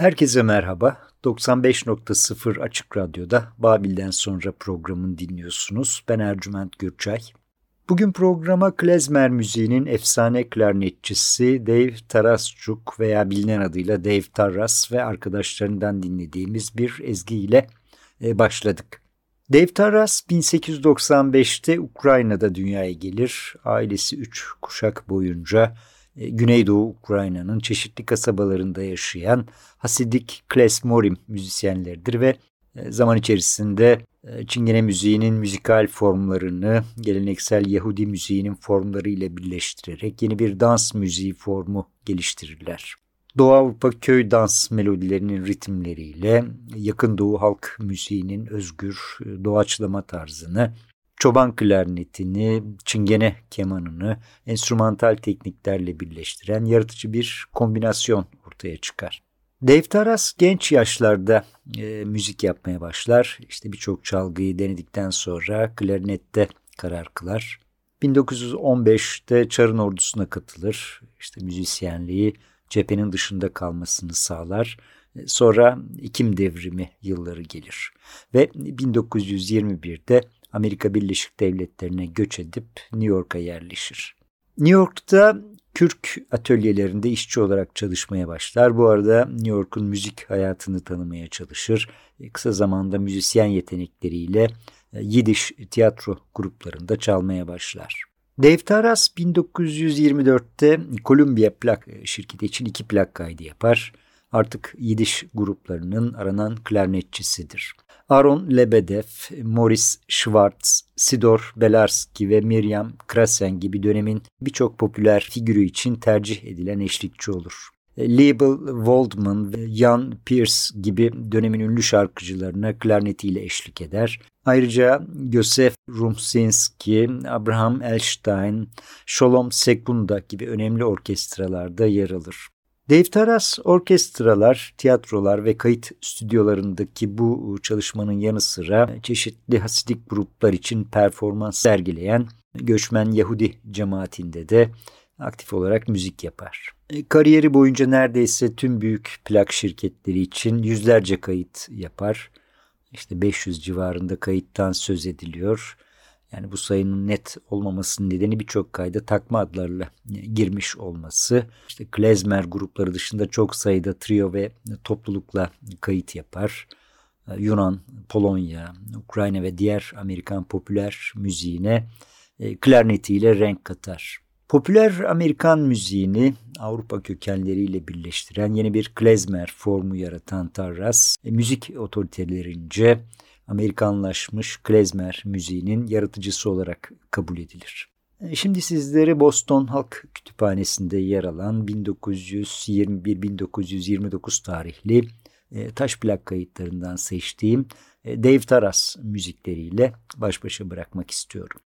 Herkese merhaba. 95.0 Açık Radyo'da Babil'den sonra programını dinliyorsunuz. Ben Ercüment Gürçay. Bugün programa klezmer müziğinin efsane klarnetçisi Dave Tarasçuk veya bilinen adıyla Dave Taras ve arkadaşlarından dinlediğimiz bir ezgiyle e, başladık. Dave Taras 1895'te Ukrayna'da dünyaya gelir. Ailesi üç kuşak boyunca Güneydoğu Ukrayna'nın çeşitli kasabalarında yaşayan Hasidik Klesmorim müzisyenleridir ve e, zaman içerisinde e, Çingene müziğinin müzikal formlarını geleneksel Yahudi müziğinin formları ile birleştirerek yeni bir dans müziği formu geliştirirler. Doğu Avrupa köy dans melodilerinin ritimleriyle yakın Doğu halk müziğinin özgür doğaçlama tarzını çoban klarnetini, çingene kemanını enstrümantal tekniklerle birleştiren yaratıcı bir kombinasyon ortaya çıkar. Dave Taras genç yaşlarda e, müzik yapmaya başlar. İşte birçok çalgıyı denedikten sonra klarnette karar kılar. 1915'te Çar'ın ordusuna katılır. İşte müzisyenliği cephenin dışında kalmasını sağlar. E, sonra İkim devrimi yılları gelir ve 1921'de Amerika Birleşik Devletleri'ne göç edip New York'a yerleşir. New York'ta Kürk atölyelerinde işçi olarak çalışmaya başlar. Bu arada New York'un müzik hayatını tanımaya çalışır. E, kısa zamanda müzisyen yetenekleriyle e, Yiddish tiyatro gruplarında çalmaya başlar. Dave Taras 1924'te Columbia plak şirketi için iki plak kaydı yapar. Artık Yiddish gruplarının aranan klarnetçisidir. Aaron Lebedev, Morris Schwartz, Sidor Belarski ve Miriam Krasen gibi dönemin birçok popüler figürü için tercih edilen eşlikçi olur. Label Waldman ve Jan Pierce gibi dönemin ünlü şarkıcılarına klarnetiyle eşlik eder. Ayrıca Josef Rumsinski, Abraham Elstein, Sholom Sekunda gibi önemli orkestralarda yer alır. Dave Taras orkestralar, tiyatrolar ve kayıt stüdyolarındaki bu çalışmanın yanı sıra çeşitli hasidik gruplar için performans sergileyen göçmen Yahudi cemaatinde de aktif olarak müzik yapar. E, kariyeri boyunca neredeyse tüm büyük plak şirketleri için yüzlerce kayıt yapar. İşte 500 civarında kayıttan söz ediliyor. Yani bu sayının net olmamasının nedeni birçok kayda takma adlarla girmiş olması. İşte klezmer grupları dışında çok sayıda trio ve toplulukla kayıt yapar. E, Yunan, Polonya, Ukrayna ve diğer Amerikan popüler müziğine e, klarnetiyle renk katar. Popüler Amerikan müziğini Avrupa kökenleriyle birleştiren yeni bir klezmer formu yaratan Tarras, e, müzik otoritelerince Amerikanlaşmış klezmer müziğinin yaratıcısı olarak kabul edilir. E, şimdi sizlere Boston Halk Kütüphanesi'nde yer alan 1921-1929 tarihli e, taş plak kayıtlarından seçtiğim Dave Taras müzikleriyle baş başa bırakmak istiyorum.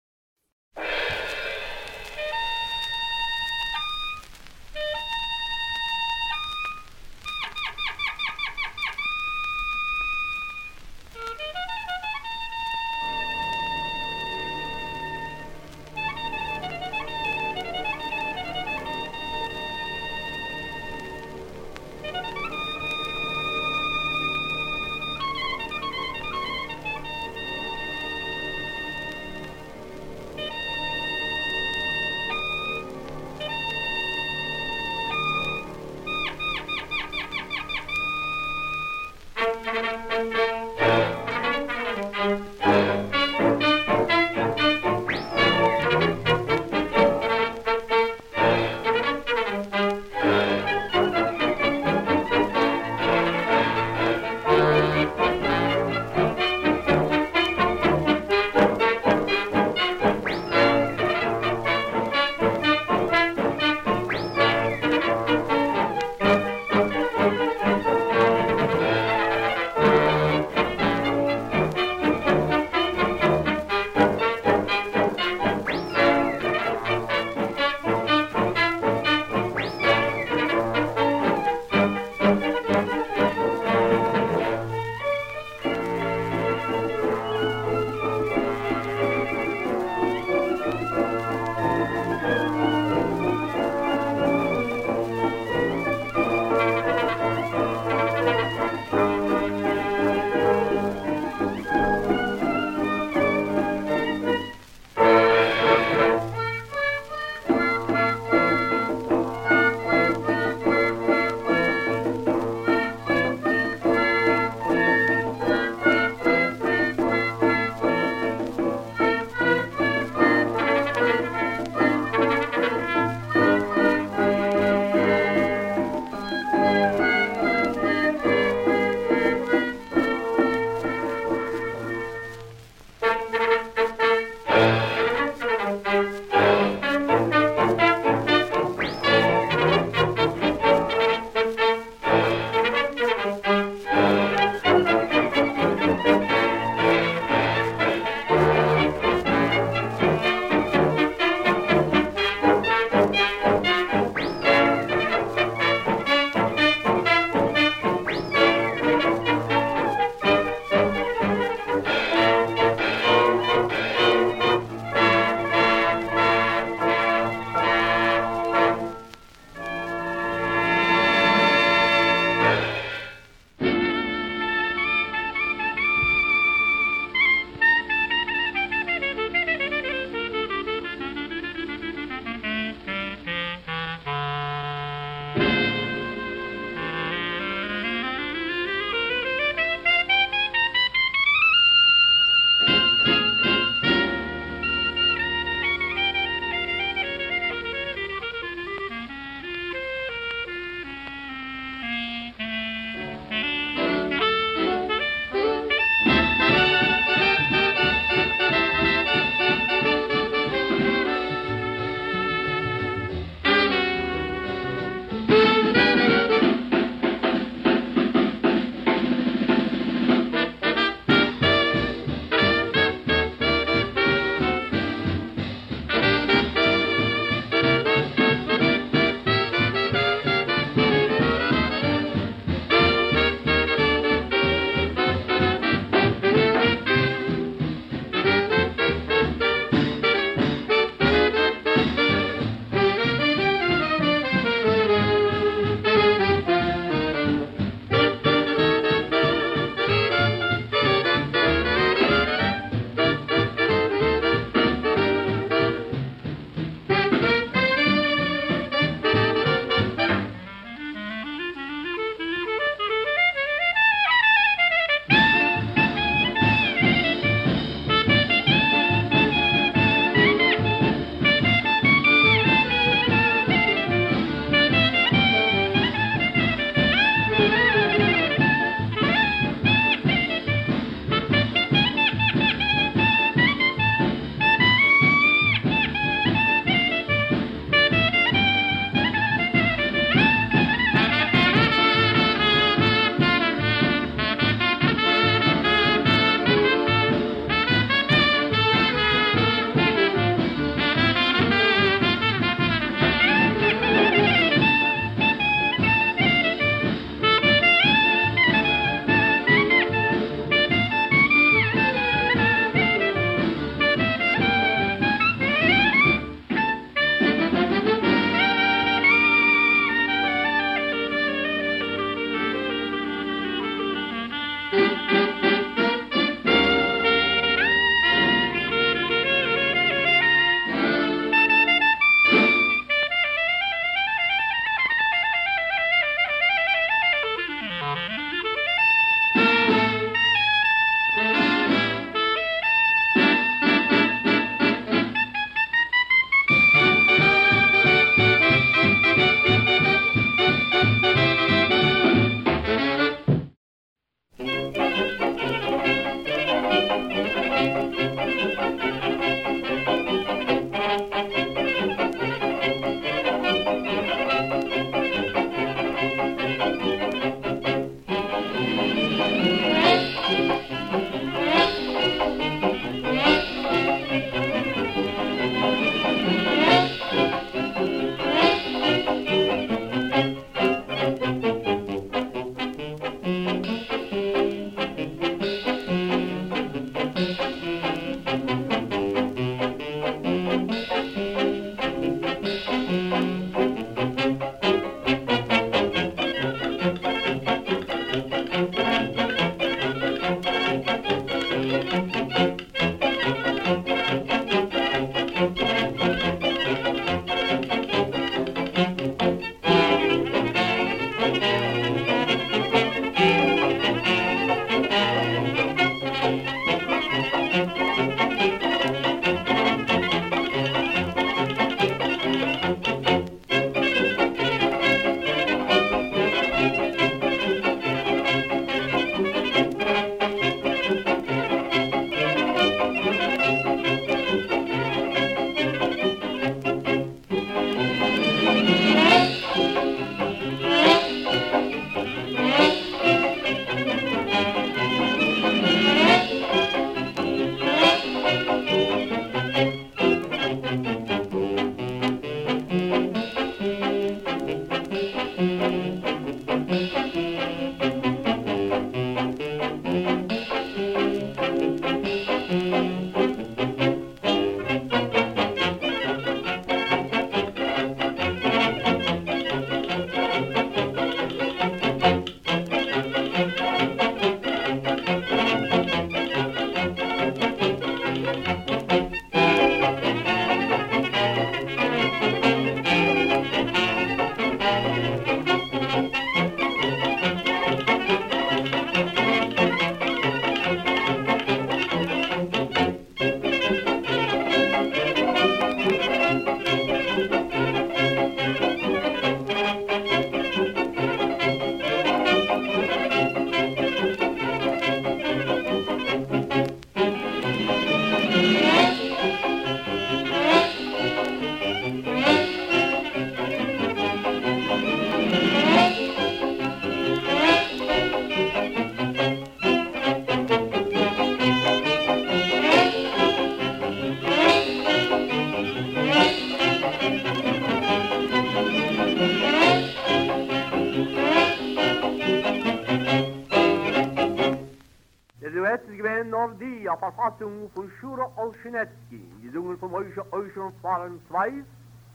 Verfassung von Schura Olschinetsky, gesungen vom Eusche Eusche Fahren Zweis,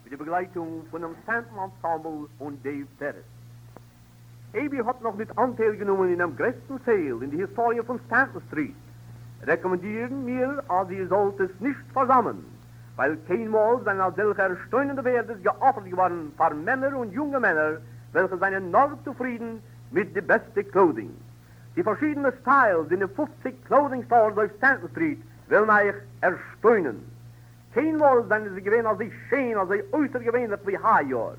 mit der Begleitung von dem Stanton Ensemble und Dave Terrace. Ebi hat noch mit Anteil genommen in einem größten Sale in die Historie von Stanton Street. Rekommendieren mir, als ihr sollt es nicht versammeln, weil kein Mal sein als solcher steunende Werdes geoffert geworden für Männer und junge Männer, welche seien noch zufrieden mit der beste Clothing. Die verschiedenen Styles in den 50 Clothing Stores auf Stanton Street will mich erstaunen. Keinmal sind sie gewähnt als ich schön, als ich äußer gewähnt wie Haarjahr.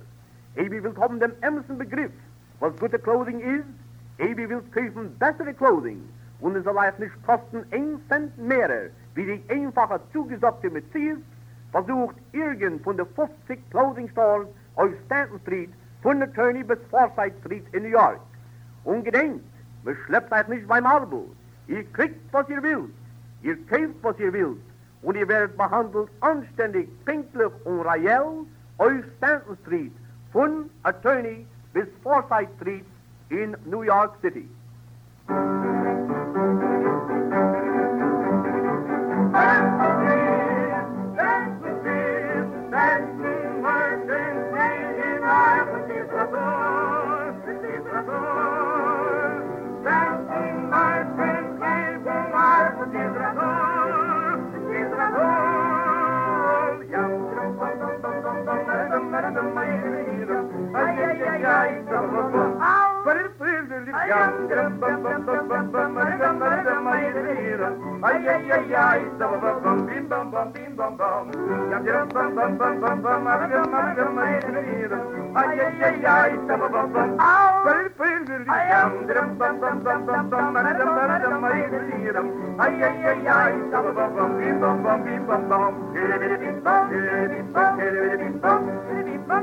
Ebi will haben den ämsten Begriff, was gute Clothing ist. Ebi will kaufen bessere Clothing und es euch nicht kosten ein Cent mehr, wie die einfache zugesagte Metzies versucht irgend von den 50 Clothing Stores auf Stanton Street von der Turney bis Forsyth Street in New York. Und gedenkt, Beschleppt euch nicht beim Arbus. Ihr kriegt, was ihr wollt. Ihr kämpft, was ihr wollt. Und ihr werdet behandelt anständig, pinklich und reell auf Stanton Street von Attorney bis Forsyth Street in New York City.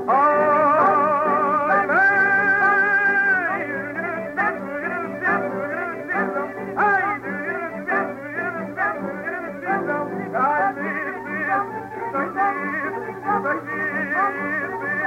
Oh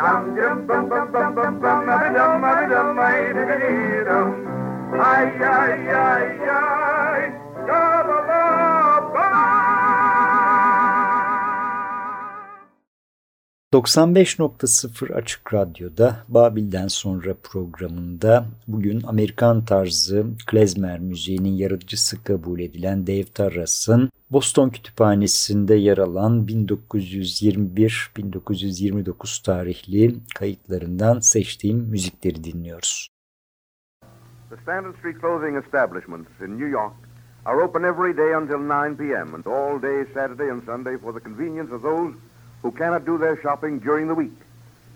Yum bum bum bum bum bum dum dum dum Ay ay ay ay ya ba ba 95.0 Açık Radyo'da Babil'den sonra programında bugün Amerikan tarzı klezmer müziğinin yaratıcısı kabul edilen Dave Tarras'ın Boston Kütüphanesi'nde yer alan 1921-1929 tarihli kayıtlarından seçtiğim müzikleri dinliyoruz. The Standard Street Clothing Establishments in New York are open every day until 9 p.m. and all day Saturday and Sunday for the convenience of those who cannot do their shopping during the week.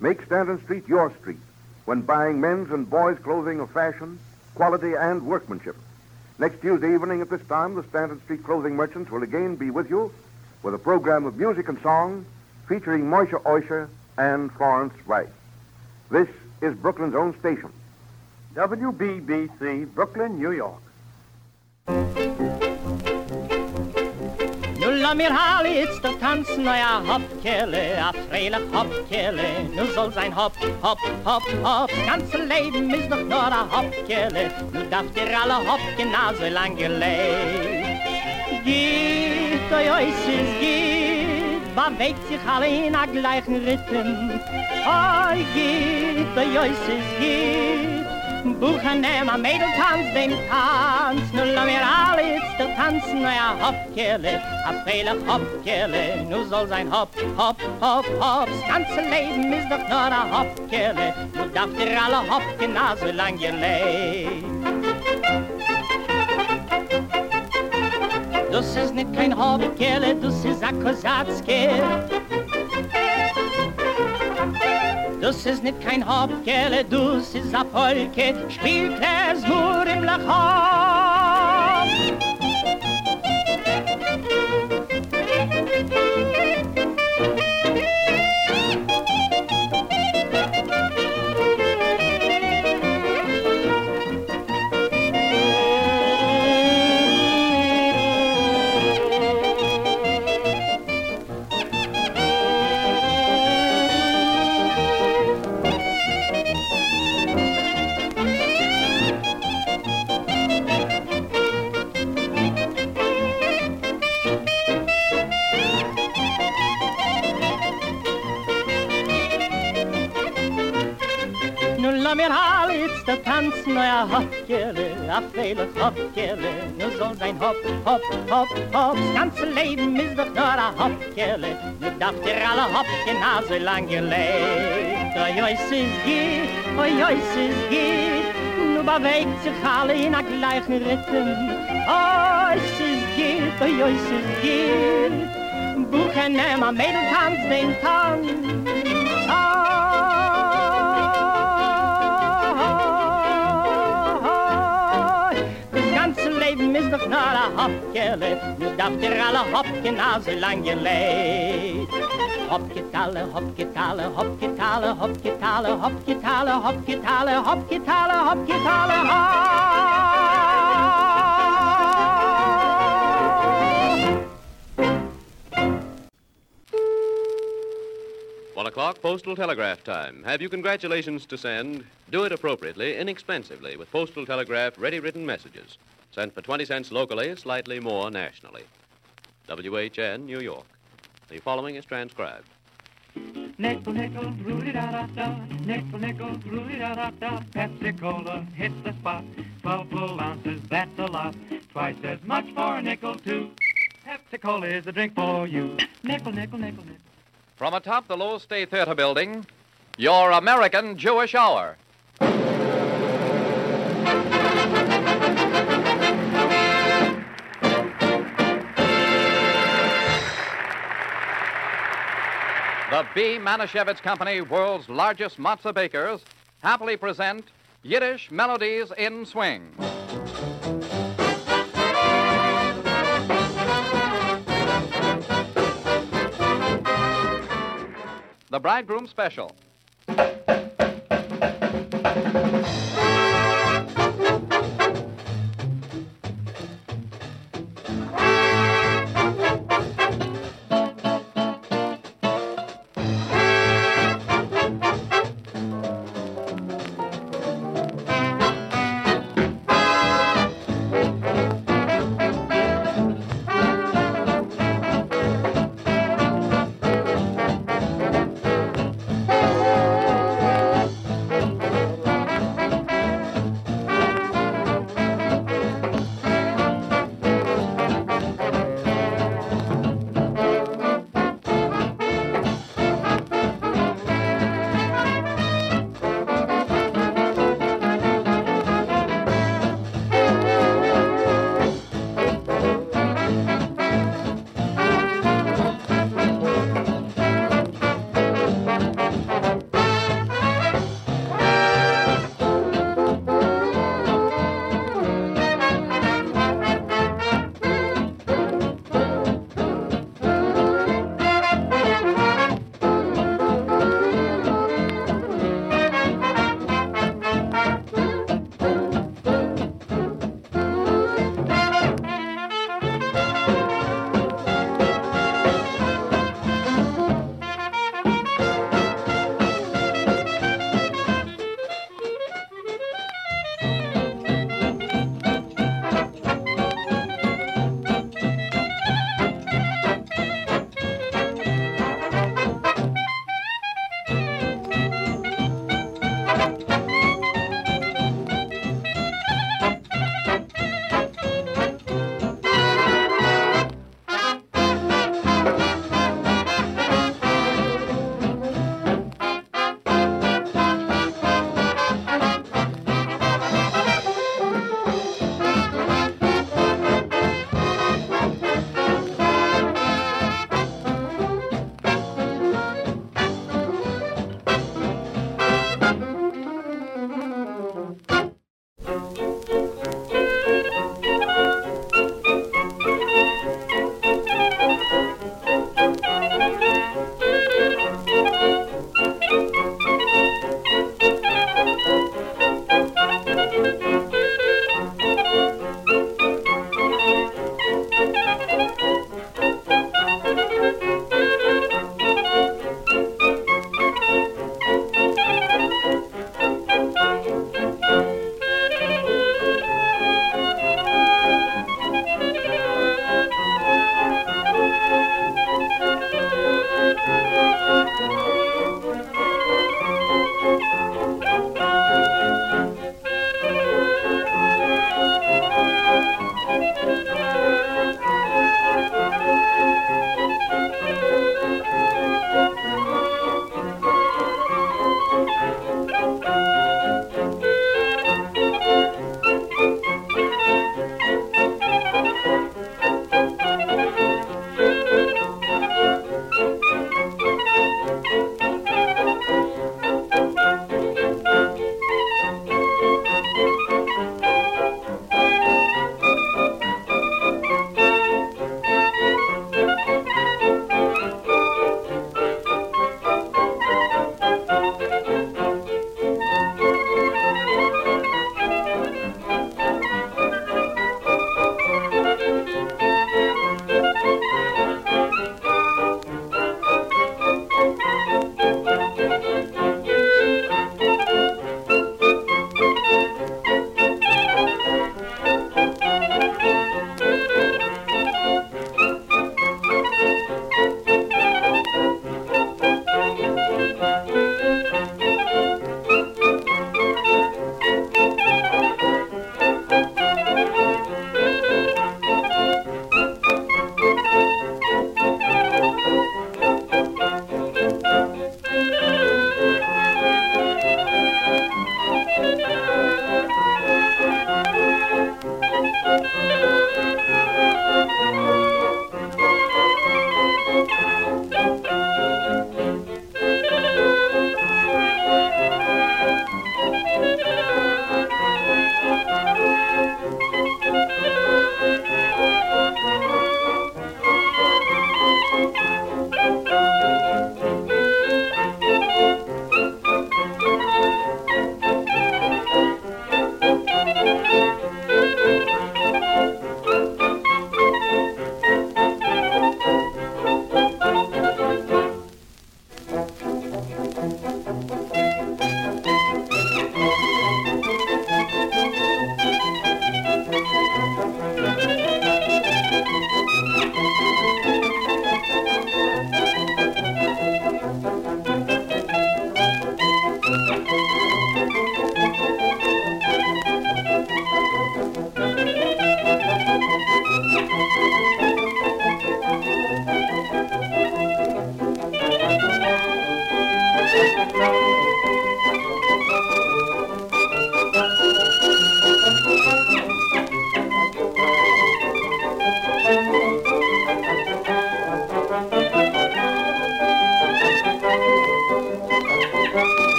Make Stanton Street your street when buying men's and boys' clothing of fashion, quality, and workmanship. Next Tuesday evening at this time, the Stanton Street clothing merchants will again be with you with a program of music and song featuring Moisha Oisha and Florence Rice. This is Brooklyn's own station. WBBC, Brooklyn, New York. La mir Halitz der tanzen neuer Hopkele, a freilich Hopkele. Nu soll sein Hop, Hop, Hop, Hop. Ganze Leben ist doch nur a Hopkele. Nu darf dir alle Hop genauso lang gelebt. Geht, oi, oi, es ist geht, bewegt sich alle in a gleichen Rhythm. Oi, geht, oi, oi, es ist geht. Buchen nehm a Mädel tanz dem Tanz. Nu la mir alles der tanzen neuer Hopkele A freilich Hopkele. Nu soll sein Hop, Hop, Hop, Hop Das ganze Leben ist doch nur a Hopkele. Nu darf dir alle Hopken a so lang ihr lebt. Das ist nicht kein Hopkele, das ist a Kosatzke Das ist nicht kein Hopkele, das ist a Polke, spielt es nur im Lachop. Nu la mir Halitz der tanzen neuer Hopkele, a freilich Hopkele. Nu soll sein Hop, Hop, Hop, Hop. Ganze Leben ist doch nur a Hopkele. Nu darf dir alle Hopken a so lang gelebt. Oi, oi, ist geht, oi, oi, ist geht. Nu bewegt sich alle in a gleichen Rhythm. Oi, ist geht, oi, oi, ist geht. Buchen nehm a Mädel tanz den Tanz. hapjele, nu daft er alle hopje na zolang je leeft. Hopje talen, hopje talen, hopje talen, hopje talen, hopje talen, hopje talen, hopje talen, hopje talen, One o'clock, postal telegraph time. Have you congratulations to send? Do it appropriately, inexpensively, with postal telegraph ready written messages. Sent for 20 cents locally, slightly more nationally. WHN, New York. The following is transcribed. Nickel, nickel, rooty da da da. Nickel, nickel, rooty da da da. Pepsi Cola hits the spot. Twelve full ounces, that's a lot. Twice as much for a nickel, too. Pepsi Cola is the drink for you. Nickel, nickel, nickel, nickel. From atop the Low State Theater building, your American Jewish Hour. The B. Manischewitz Company, world's largest matzah bakers, happily present Yiddish Melodies in Swing. The Bridegroom Special.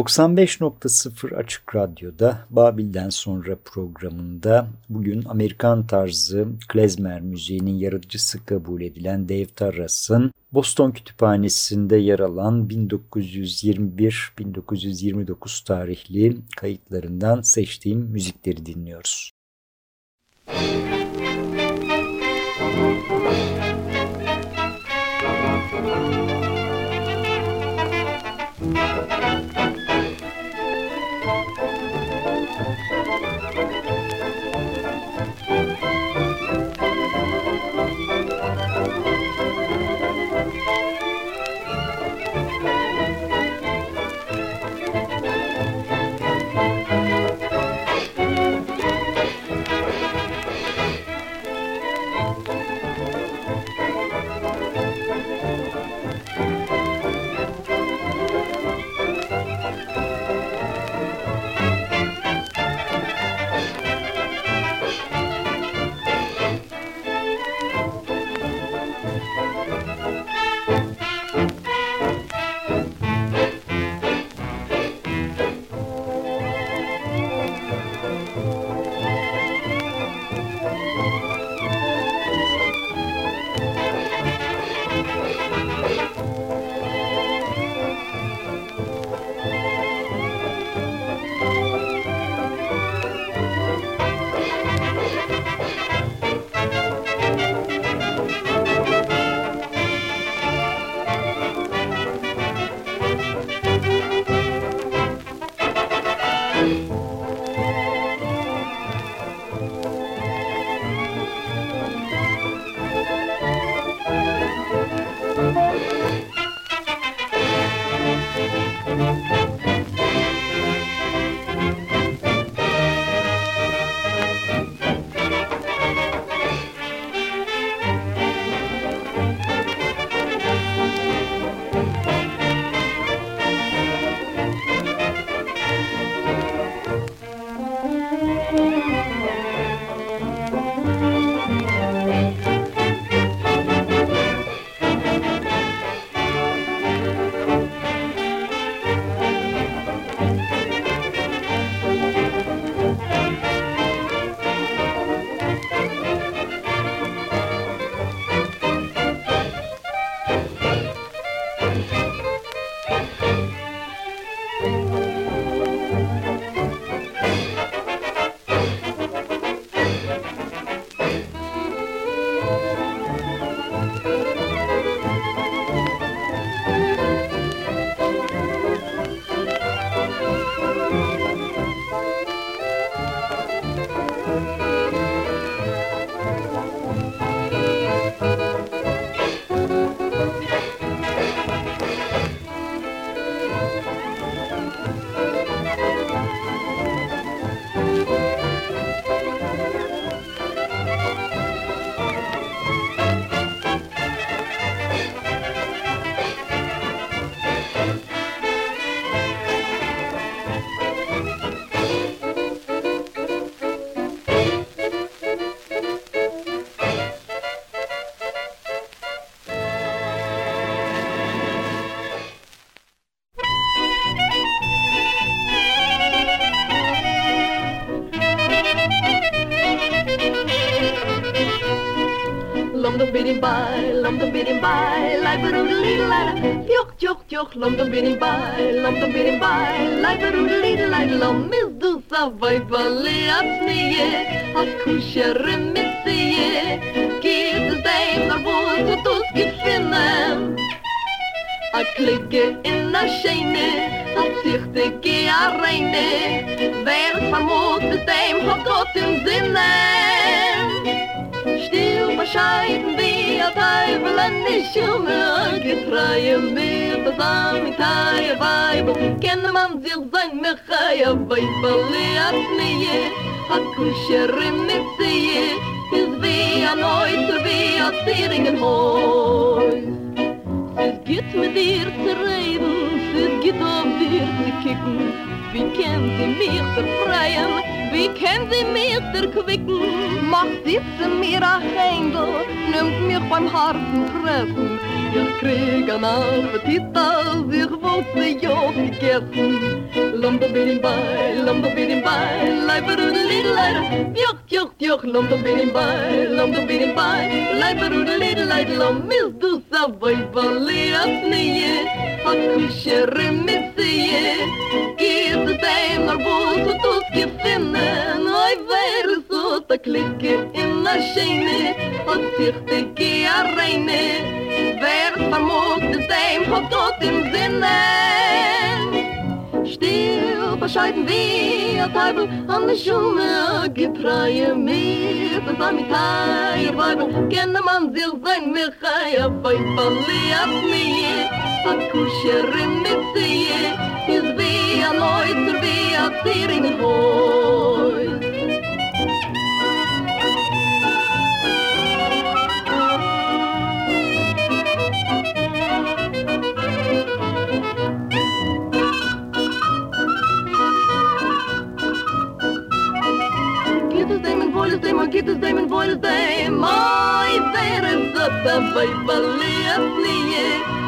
95.0 Açık Radyo'da Babil'den sonra programında bugün Amerikan tarzı klezmer müziğinin yaratıcısı kabul edilen Dave Tarras'ın Boston Kütüphanesi'nde yer alan 1921-1929 tarihli kayıtlarından seçtiğim müzikleri dinliyoruz. Müzik lom dum bin bay lom dum bin bay like a little like lom mis du sa vay vale at nie a kusher mit sie geht es dein der wol zu tut gefinnen? A klicke in na scheine a zichte ge a reine wer vermut dem hat gott im sinne. Wie a Teufel an die Schumme, getreue mir das am in taie Weibel. Kenne man sich sein Mechaia Weibel nie Hat kusher in mit sie Is wie a Neuter wie a Zieringen Heus Es geht mit dir zu reden Es geht auf dir zu kicken. Wie kennt sie mich befreien Wie kennen Sie mich zerquicken? Mach sitze mir ein Händel, nimmt mich beim harten Treffen. Ich krieg an Appetit, als ich wusste, ja, gegessen. Gäste. Lambda bei, Lambda bin im bei, Leiber und Lidleider. Joch, joch, joch, Lambda bin im bei, Lambda bin im bei, Leiber und Lidleider. Lamm ist du, Savoy, Balli, Asnie, Hat Kusher, Remissie, Gehe zu dem, er Arbus, du klicke finden, oi wer so da klicke in a scheine, und sich de kia reine, wer vermut es dem, hat Gott im Sinne. Still bescheiden wie a Teufel. An der Schumme gepreie mir das am Itai Weibel kenne man sich sein Michai a Weibel liat mir. A Kuscherin mit sie is wie a Leuter wie a Tier in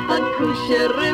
Акушеры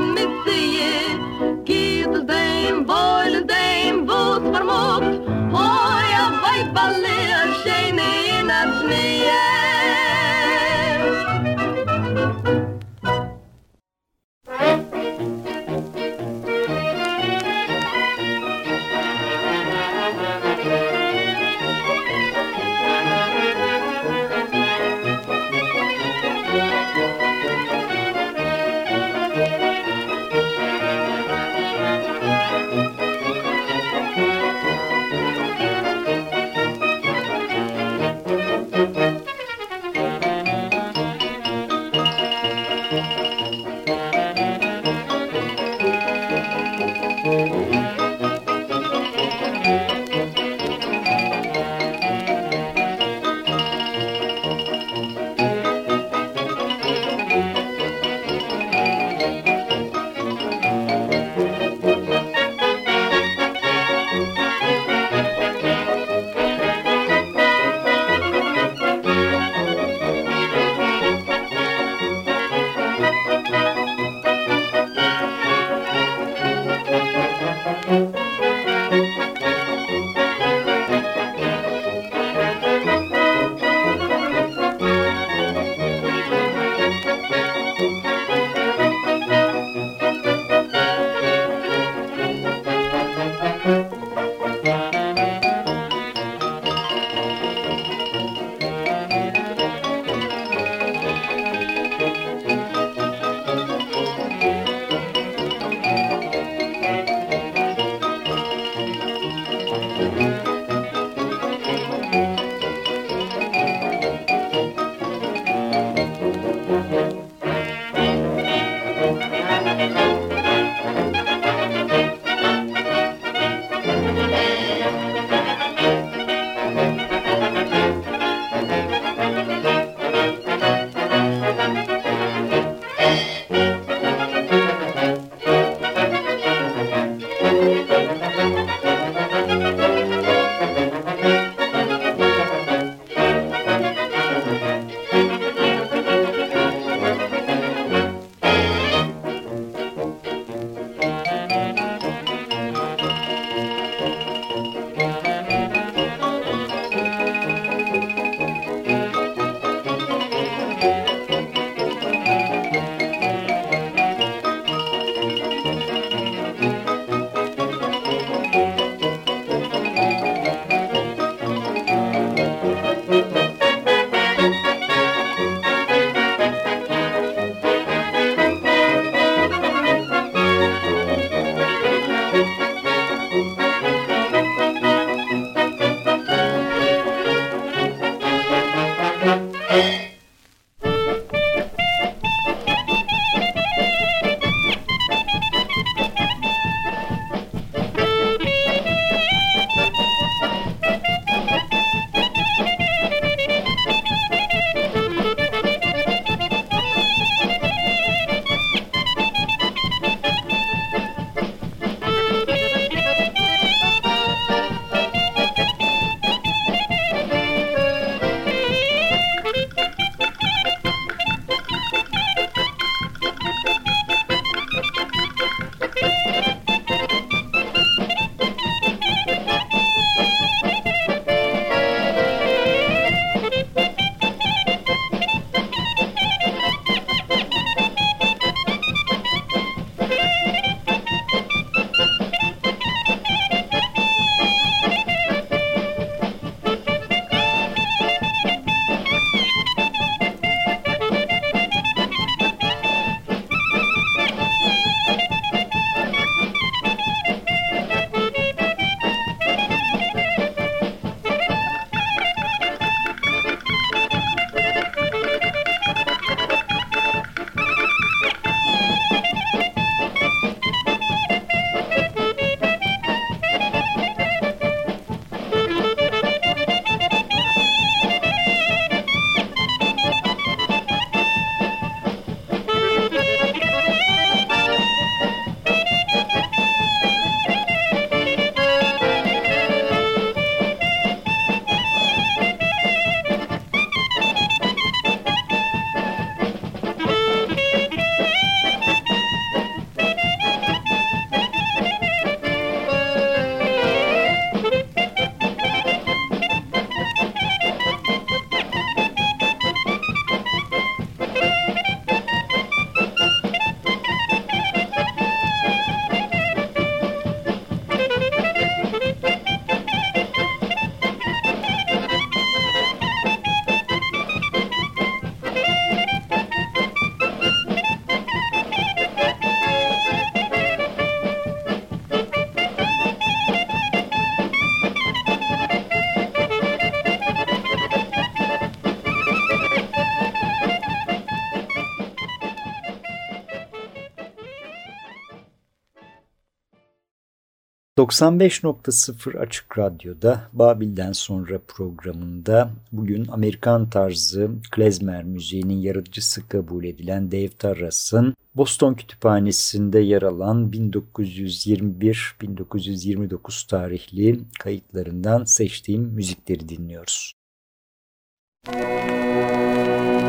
95.0 Açık Radyo'da Babil'den sonra programında bugün Amerikan tarzı klezmer müziğinin yaratıcısı kabul edilen Dave Tarras'ın Boston Kütüphanesi'nde yer alan 1921-1929 tarihli kayıtlarından seçtiğim müzikleri dinliyoruz. Müzik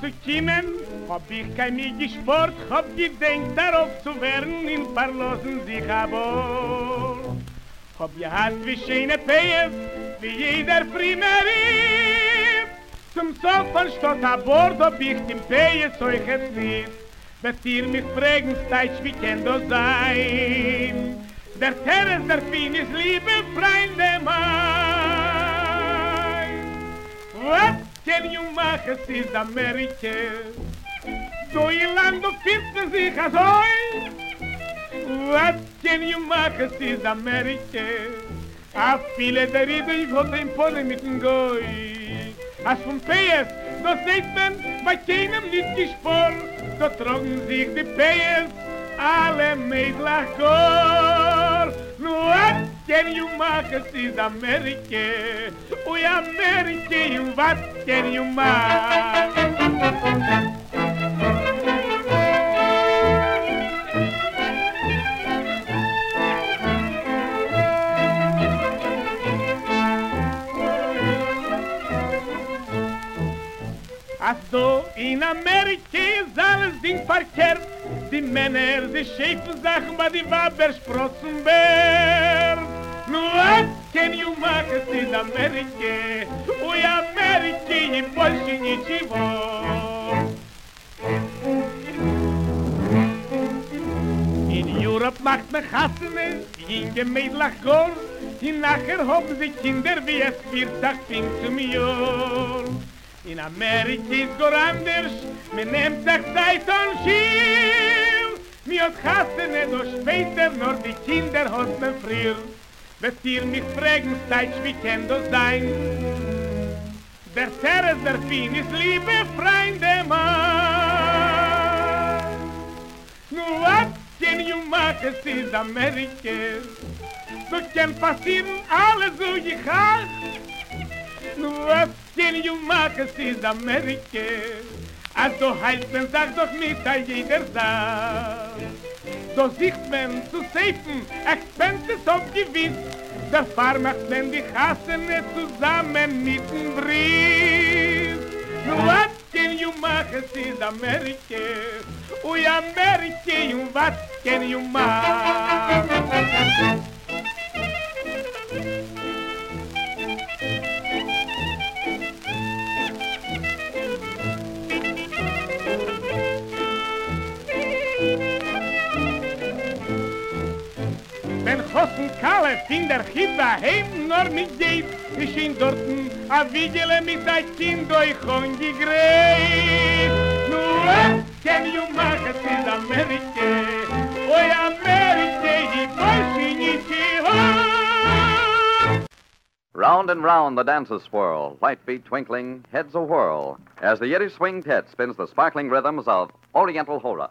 zu kommen, hab ich kein nie gesport, hab gedenkt darauf zu werden, in Parlosen sich aber. Hab gehad wie schöne Pees, wie jeder Primeri. Zum Sof von Stott a Bord hab ich dem Pees euch es nicht. Wird ihr mich fragen, steigt, wie kann das sein? Der Terres der Fin ist liebe Freunde mein. Can you make it in America? So you land of fifth sich as oi What can you make it in America? A viele der Rede, ich hoffe in Polen mit dem Goi As von Peyes, so seht man, bei keinem nicht gespor da trocken sich die Peyes, alle Mädel ach Goi amor não há ter uma que se da América, o América e não vai ter uma. Azul in America, alles de parkeer. die Männer, die schäfen Sachen, bei die Waber sprossen werden. Nu what can you make us in America? Ой, Америки и больше ничего. In Europe Dort macht me Chassene, jinge Mädlach Gor, die nachher haben sie Kinder, wie es vierzig fing zum Jahr. In Amerika ist gar anders, me nehmt sich Zeit und Schiel. Mi hat Chassene, do später, nur die Kinder hat me früher. Wird ihr mich fragen, Zeit, wie kann das sein? Der Teres, der Fin ist liebe Freunde, Mann. Nu, was can you make, es ist Amerika. So kann passieren, alles so ich hab. Nu, was can you make, es ist Amerika. Also heilt man, sag doch mit, a jeder sagt. So sieht man zu safen, expenses auf gewiss. Der Fahr macht man die Hasene zusammen mit dem Brief. What can you make, es ist Amerika. Ui, Amerika, what can you make? Mit ich in dorten a mit Kind can you make it in Amerika? Oi, nicht, Round and round the dancers swirl, light feet twinkling, heads a whirl, as the Yiddish swing tet spins the sparkling rhythms of Oriental Hora.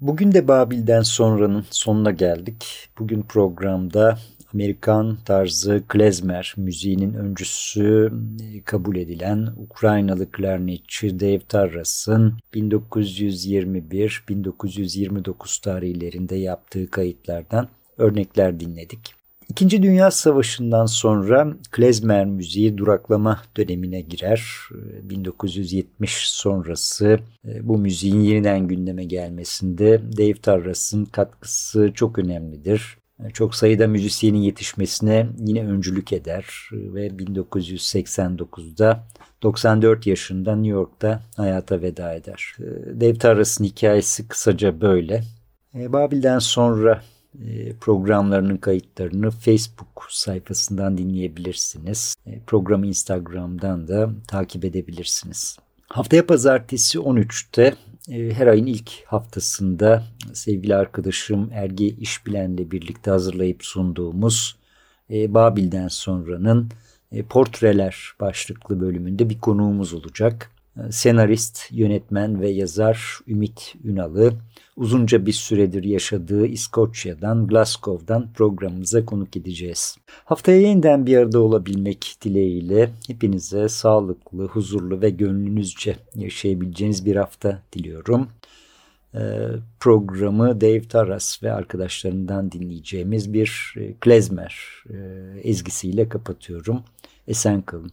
Bugün de Babil'den sonranın sonuna geldik. Bugün programda Amerikan tarzı klezmer müziğinin öncüsü e, kabul edilen Ukraynalı klarnetçi Dave Tarras'ın 1921-1929 tarihlerinde yaptığı kayıtlardan örnekler dinledik. İkinci Dünya Savaşı'ndan sonra klezmer müziği duraklama dönemine girer. 1970 sonrası e, bu müziğin yeniden gündeme gelmesinde Dave Tarras'ın katkısı çok önemlidir. E, çok sayıda müzisyenin yetişmesine yine öncülük eder ve 1989'da 94 yaşında New York'ta hayata veda eder. E, Dave Tarras'ın hikayesi kısaca böyle. Babil'den sonra programlarının kayıtlarını Facebook sayfasından dinleyebilirsiniz. Programı Instagram'dan da takip edebilirsiniz. Haftaya pazartesi 13'te her ayın ilk haftasında sevgili arkadaşım Erge İşbilen'le birlikte hazırlayıp sunduğumuz Babil'den sonranın Portreler başlıklı bölümünde bir konuğumuz olacak. Senarist, yönetmen ve yazar Ümit Ünal'ı uzunca bir süredir yaşadığı İskoçya'dan, Glasgow'dan programımıza konuk edeceğiz. Haftaya yeniden bir arada olabilmek dileğiyle hepinize sağlıklı, huzurlu ve gönlünüzce yaşayabileceğiniz bir hafta diliyorum. Ee, programı Dave Taras ve arkadaşlarından dinleyeceğimiz bir e, klezmer e, ezgisiyle kapatıyorum. Esen kalın.